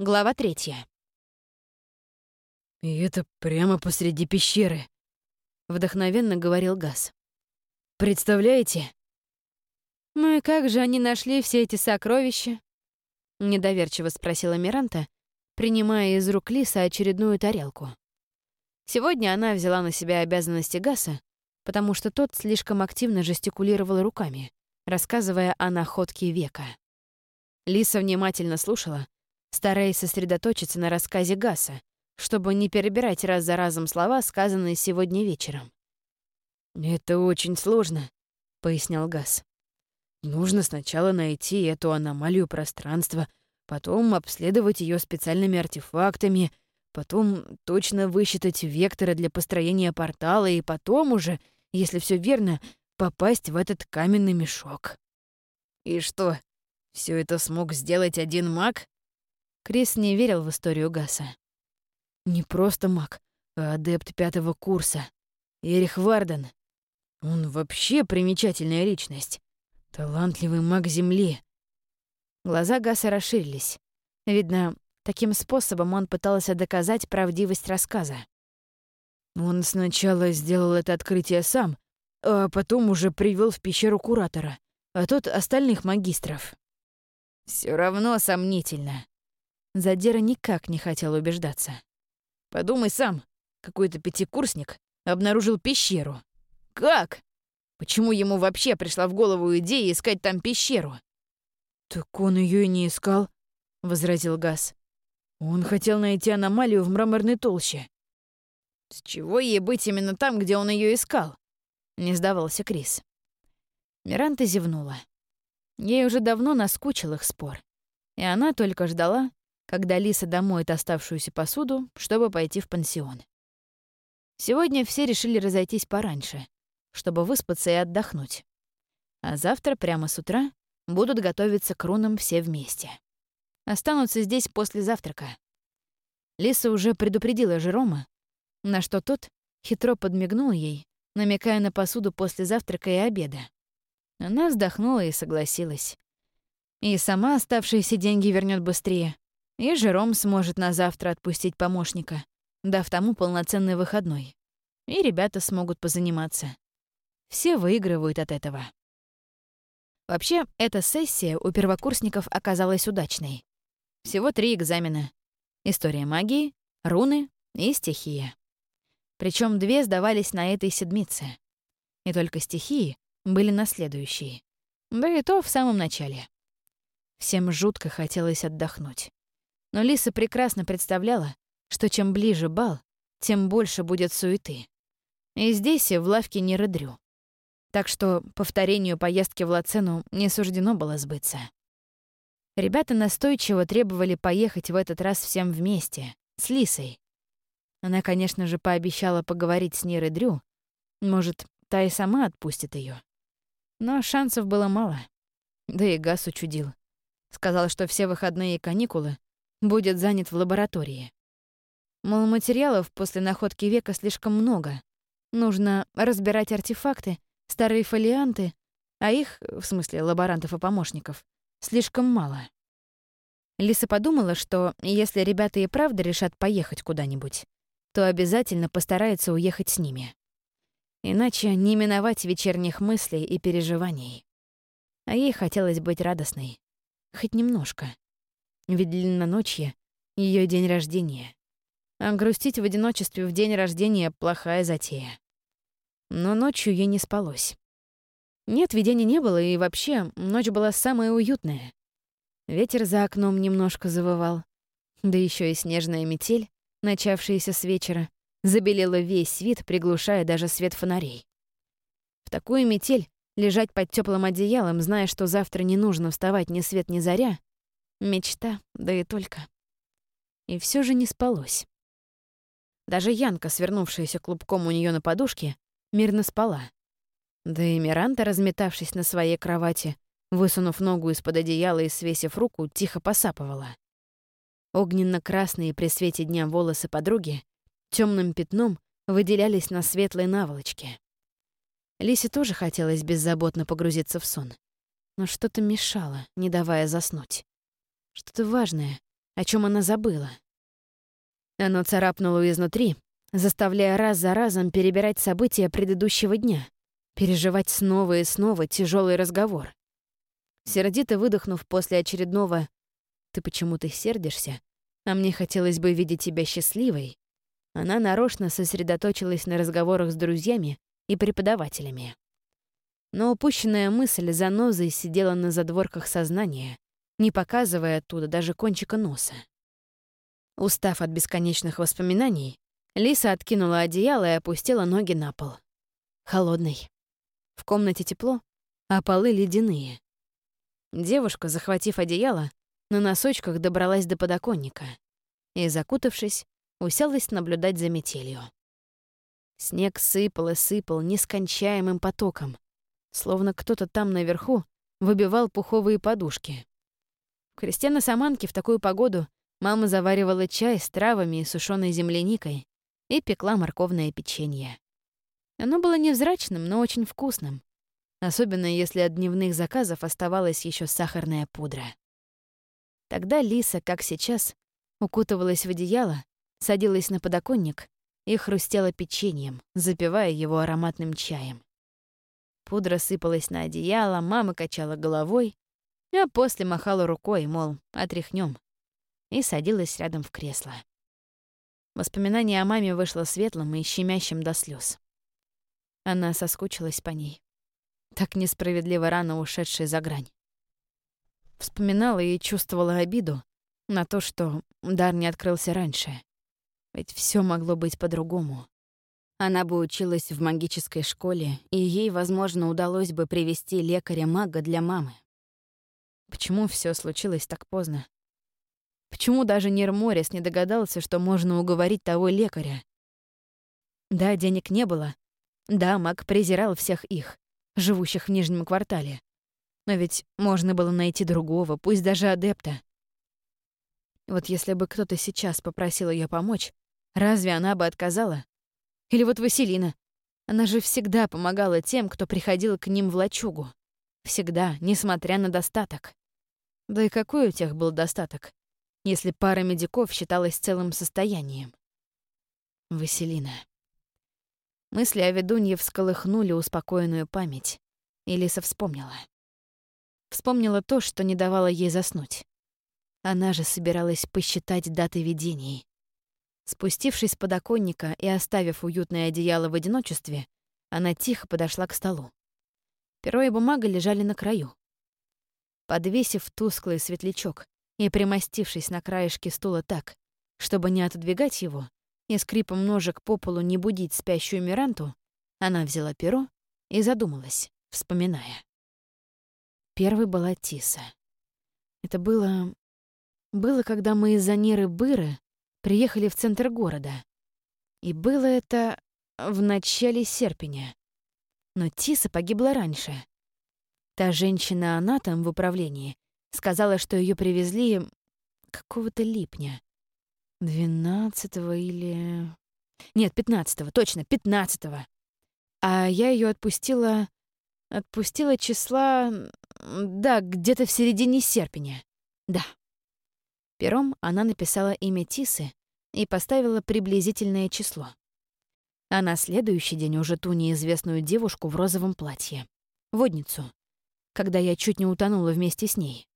Глава третья. «И это прямо посреди пещеры», — вдохновенно говорил Газ. «Представляете?» «Ну и как же они нашли все эти сокровища?» — недоверчиво спросила Миранта, принимая из рук Лиса очередную тарелку. Сегодня она взяла на себя обязанности Гаса, потому что тот слишком активно жестикулировал руками, рассказывая о находке века. Лиса внимательно слушала, стараясь сосредоточиться на рассказе Гаса, чтобы не перебирать раз за разом слова, сказанные сегодня вечером. «Это очень сложно», — пояснял Гас. «Нужно сначала найти эту аномалию пространства, потом обследовать ее специальными артефактами, потом точно высчитать векторы для построения портала и потом уже, если все верно, попасть в этот каменный мешок». «И что, все это смог сделать один маг? Крис не верил в историю Гаса. Не просто маг, а адепт пятого курса. Эрих Варден. Он вообще примечательная личность. Талантливый маг Земли. Глаза Гаса расширились. Видно, таким способом он пытался доказать правдивость рассказа. Он сначала сделал это открытие сам, а потом уже привел в пещеру куратора, а тот остальных магистров. Все равно сомнительно. Задира никак не хотел убеждаться. Подумай сам, какой-то пятикурсник обнаружил пещеру. Как? Почему ему вообще пришла в голову идея искать там пещеру? Так он ее и не искал, возразил Газ. Он хотел найти аномалию в мраморной толще. С чего ей быть именно там, где он ее искал? Не сдавался Крис. Миранта зевнула. Ей уже давно наскучил их спор. И она только ждала, когда Лиса домоет оставшуюся посуду, чтобы пойти в пансион. Сегодня все решили разойтись пораньше, чтобы выспаться и отдохнуть. А завтра, прямо с утра, будут готовиться к рунам все вместе. Останутся здесь после завтрака. Лиса уже предупредила Жерома, на что тот хитро подмигнул ей, намекая на посуду после завтрака и обеда. Она вздохнула и согласилась. И сама оставшиеся деньги вернет быстрее, и Жером сможет на завтра отпустить помощника, дав тому полноценный выходной. И ребята смогут позаниматься. Все выигрывают от этого. Вообще, эта сессия у первокурсников оказалась удачной. Всего три экзамена. История магии, руны и стихия. Причем две сдавались на этой седмице. И только стихии были на следующие. Да и то в самом начале. Всем жутко хотелось отдохнуть. Но Лиса прекрасно представляла, что чем ближе бал, тем больше будет суеты. И здесь, в лавке не рыдрю. Так что повторению поездки в Лацену не суждено было сбыться. Ребята настойчиво требовали поехать в этот раз всем вместе, с Лисой. Она, конечно же, пообещала поговорить с Нирой Дрю. Может, та и сама отпустит ее. Но шансов было мало. Да и Гас учудил. Сказал, что все выходные и каникулы будет занят в лаборатории. Мол, материалов после находки века слишком много. Нужно разбирать артефакты, старые фолианты, а их, в смысле лаборантов и помощников, слишком мало. Лиса подумала, что если ребята и правда решат поехать куда-нибудь, то обязательно постарается уехать с ними. Иначе не миновать вечерних мыслей и переживаний. А ей хотелось быть радостной. Хоть немножко. Ведь длинноночье — ее день рождения. А грустить в одиночестве в день рождения — плохая затея. Но ночью ей не спалось. Нет, видения не было, и вообще ночь была самая уютная. Ветер за окном немножко завывал. Да еще и снежная метель, начавшаяся с вечера, забелела весь вид, приглушая даже свет фонарей. В такую метель лежать под теплым одеялом, зная, что завтра не нужно вставать ни свет ни заря, мечта, да и только. И все же не спалось. Даже Янка, свернувшаяся клубком у нее на подушке, мирно спала. Да и Миранта, разметавшись на своей кровати, высунув ногу из-под одеяла и свесив руку, тихо посапывала. Огненно-красные при свете дня волосы подруги темным пятном выделялись на светлой наволочке. Лисе тоже хотелось беззаботно погрузиться в сон. Но что-то мешало, не давая заснуть. Что-то важное, о чем она забыла. Оно царапнуло изнутри, заставляя раз за разом перебирать события предыдущего дня, переживать снова и снова тяжелый разговор. Сердито выдохнув после очередного «ты почему-то сердишься, а мне хотелось бы видеть тебя счастливой», она нарочно сосредоточилась на разговорах с друзьями и преподавателями. Но упущенная мысль занозой сидела на задворках сознания, не показывая оттуда даже кончика носа. Устав от бесконечных воспоминаний, Лиса откинула одеяло и опустила ноги на пол. Холодный. В комнате тепло, а полы ледяные. Девушка, захватив одеяло, на носочках добралась до подоконника и, закутавшись, уселась наблюдать за метелью. Снег сыпал и сыпал нескончаемым потоком, словно кто-то там наверху выбивал пуховые подушки. В Саманке в такую погоду мама заваривала чай с травами и сушеной земляникой и пекла морковное печенье. Оно было невзрачным, но очень вкусным, особенно если от дневных заказов оставалась еще сахарная пудра. Тогда Лиса, как сейчас, укутывалась в одеяло, садилась на подоконник и хрустела печеньем, запивая его ароматным чаем. Пудра сыпалась на одеяло, мама качала головой, а после махала рукой, мол, отряхнем, и садилась рядом в кресло. Воспоминание о маме вышло светлым и щемящим до слез. Она соскучилась по ней, так несправедливо рано ушедшей за грань. Вспоминала и чувствовала обиду на то, что дар не открылся раньше. Ведь все могло быть по-другому. Она бы училась в магической школе, и ей, возможно, удалось бы привести лекаря-мага для мамы. Почему все случилось так поздно? Почему даже Нир Морис не догадался, что можно уговорить того лекаря? Да, денег не было. Да, маг презирал всех их, живущих в Нижнем квартале. Но ведь можно было найти другого, пусть даже адепта. Вот если бы кто-то сейчас попросил ее помочь, разве она бы отказала? Или вот Василина. Она же всегда помогала тем, кто приходил к ним в лачугу. Всегда, несмотря на достаток. Да и какой у тех был достаток, если пара медиков считалась целым состоянием? Василина. Мысли о ведунье всколыхнули успокоенную память, и Лиса вспомнила. Вспомнила то, что не давало ей заснуть. Она же собиралась посчитать даты видений. Спустившись с подоконника и оставив уютное одеяло в одиночестве, она тихо подошла к столу. Перо и бумага лежали на краю. Подвесив тусклый светлячок и примостившись на краешке стула так, чтобы не отодвигать его и скрипом ножек по полу не будить спящую Миранту, она взяла перо и задумалась, вспоминая. Первой была Тиса. Это было... Было, когда мы из-за Неры Быры приехали в центр города. И было это в начале серпня. Но Тиса погибла раньше. Та женщина, она там в управлении, сказала, что ее привезли какого-то липня. Двенадцатого или... Нет, пятнадцатого, точно, пятнадцатого. А я ее отпустила... Отпустила числа... Да, где-то в середине серпня. Да. Пером она написала имя Тисы и поставила приблизительное число. А на следующий день уже ту неизвестную девушку в розовом платье. Водницу. Когда я чуть не утонула вместе с ней.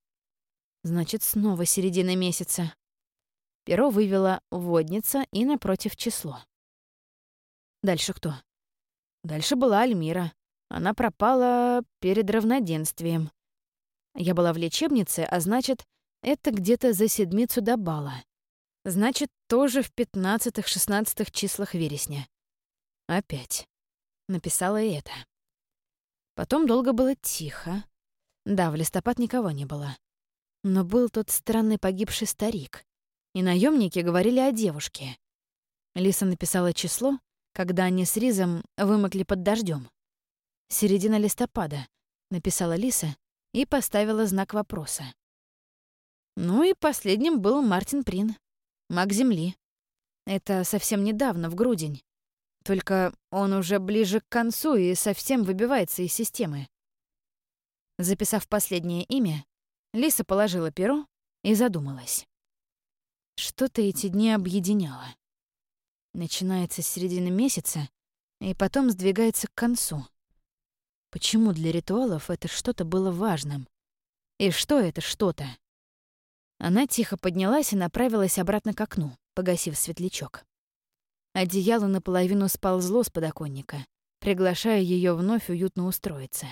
Значит, снова середина месяца. Перо вывела водница и напротив число. Дальше кто? Дальше была Альмира. Она пропала перед равноденствием. Я была в лечебнице, а значит, это где-то за седмицу до бала. Значит, тоже в пятнадцатых-шестнадцатых числах вересня. Опять. Написала и это. Потом долго было тихо. Да, в листопад никого не было. Но был тот странный погибший старик. И наемники говорили о девушке. Лиса написала число, когда они с Ризом вымокли под дождем. «Середина листопада», — написала Лиса и поставила знак вопроса. Ну и последним был Мартин Прин, маг Земли. Это совсем недавно, в грудень. Только он уже ближе к концу и совсем выбивается из системы. Записав последнее имя, Лиса положила перо и задумалась. Что-то эти дни объединяло. Начинается с середины месяца и потом сдвигается к концу. Почему для ритуалов это что-то было важным? И что это что-то? Она тихо поднялась и направилась обратно к окну, погасив светлячок. Одеяло наполовину сползло с подоконника, приглашая ее вновь уютно устроиться.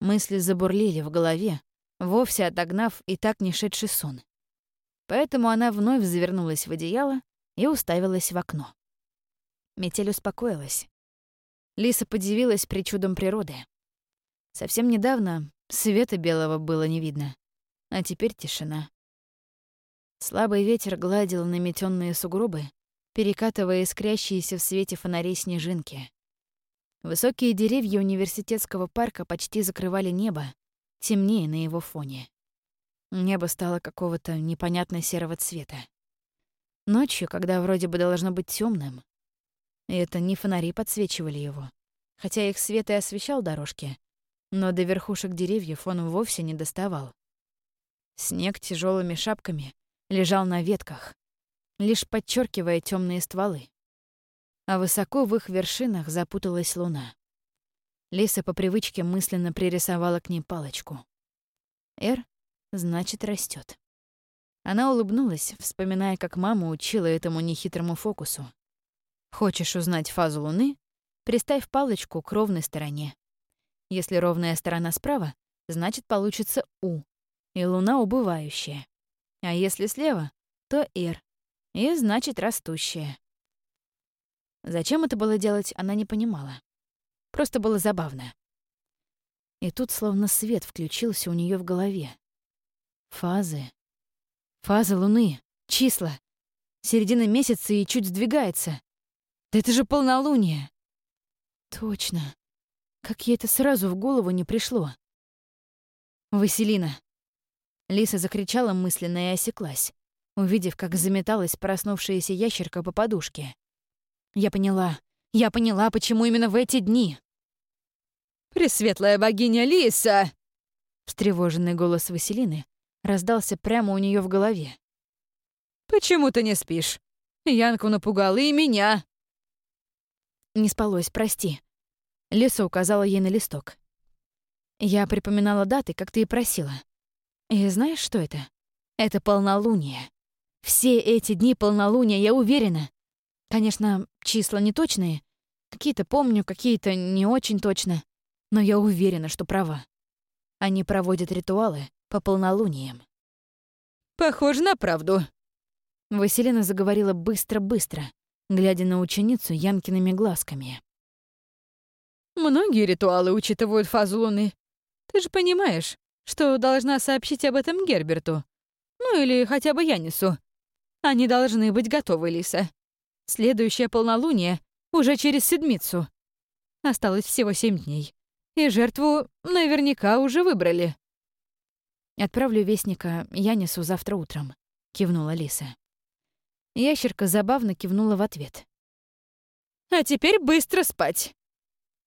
Мысли забурлили в голове, вовсе отогнав и так не шедший сон. Поэтому она вновь завернулась в одеяло и уставилась в окно. Метель успокоилась. Лиса подивилась причудам природы. Совсем недавно света белого было не видно, а теперь тишина. Слабый ветер гладил наметенные сугробы, перекатывая искрящиеся в свете фонарей снежинки. Высокие деревья университетского парка почти закрывали небо, темнее на его фоне. Небо стало какого-то непонятно серого цвета. Ночью, когда вроде бы должно быть темным, и это не фонари подсвечивали его, хотя их свет и освещал дорожки, но до верхушек деревьев он вовсе не доставал. Снег тяжелыми шапками лежал на ветках, лишь подчеркивая темные стволы. А высоко в их вершинах запуталась луна. Лиса по привычке мысленно пририсовала к ней палочку. «Р» значит растет. Она улыбнулась, вспоминая, как мама учила этому нехитрому фокусу. Хочешь узнать фазу Луны? Приставь палочку к ровной стороне. Если ровная сторона справа, значит получится У, и Луна убывающая. А если слева, то Р, и значит растущая. Зачем это было делать, она не понимала. Просто было забавно. И тут словно свет включился у нее в голове. Фазы. Фазы Луны. Числа. Середина месяца и чуть сдвигается. Да это же полнолуние. Точно. Как ей это сразу в голову не пришло. Василина. Лиса закричала мысленно и осеклась, увидев, как заметалась проснувшаяся ящерка по подушке. Я поняла. Я поняла, почему именно в эти дни. «Пресветлая богиня Лиса!» Встревоженный голос Василины раздался прямо у нее в голове. «Почему ты не спишь? Янку напугала и меня!» Не спалось, прости. Лиса указала ей на листок. Я припоминала даты, как ты и просила. И знаешь, что это? Это полнолуние. Все эти дни полнолуния, я уверена. Конечно, числа не точные. Какие-то помню, какие-то не очень точно. Но я уверена, что права. Они проводят ритуалы по полнолуниям. «Похоже на правду», — Василина заговорила быстро-быстро, глядя на ученицу Янкиными глазками. «Многие ритуалы учитывают фазу Луны. Ты же понимаешь, что должна сообщить об этом Герберту. Ну или хотя бы Янису. Они должны быть готовы, Лиса. Следующее полнолуние уже через седмицу. Осталось всего семь дней. И жертву наверняка уже выбрали». «Отправлю вестника Янису завтра утром», — кивнула Лиса. Ящерка забавно кивнула в ответ. «А теперь быстро спать!»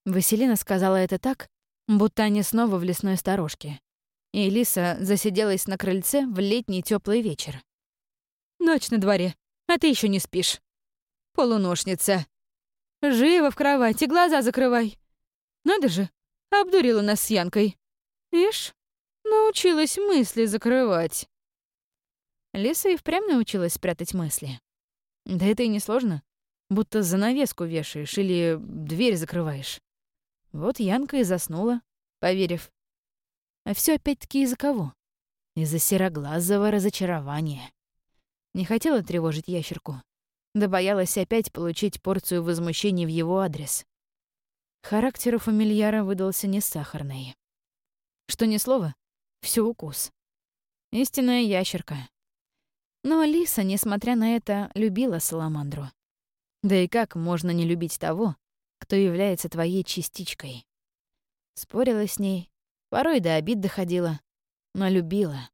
Василина сказала это так, будто они снова в лесной сторожке. И Лиса засиделась на крыльце в летний теплый вечер. «Ночь на дворе, а ты еще не спишь. Полуношница. Живо в кровати, глаза закрывай. Надо же, обдурила нас с Янкой. Ишь, научилась мысли закрывать». Лиса и впрямь научилась спрятать мысли. Да это и не сложно. Будто занавеску вешаешь или дверь закрываешь. Вот Янка и заснула, поверив. А все опять-таки из-за кого? Из-за сероглазого разочарования. Не хотела тревожить ящерку. Да боялась опять получить порцию возмущений в его адрес. Характер у фамильяра выдался не сахарный. Что ни слова, все укус. Истинная ящерка. Но Алиса, несмотря на это, любила Саламандру. Да и как можно не любить того, кто является твоей частичкой? Спорила с ней, порой до обид доходила, но любила.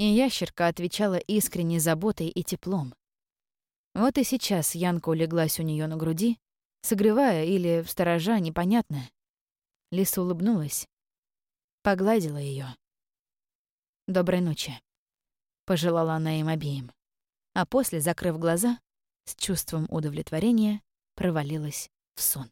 И ящерка отвечала искренней заботой и теплом. Вот и сейчас Янка улеглась у нее на груди, согревая или сторожа, непонятно. Лиса улыбнулась, погладила ее. «Доброй ночи» пожелала она им обеим. а после, закрыв глаза, с чувством удовлетворения провалилась в сон.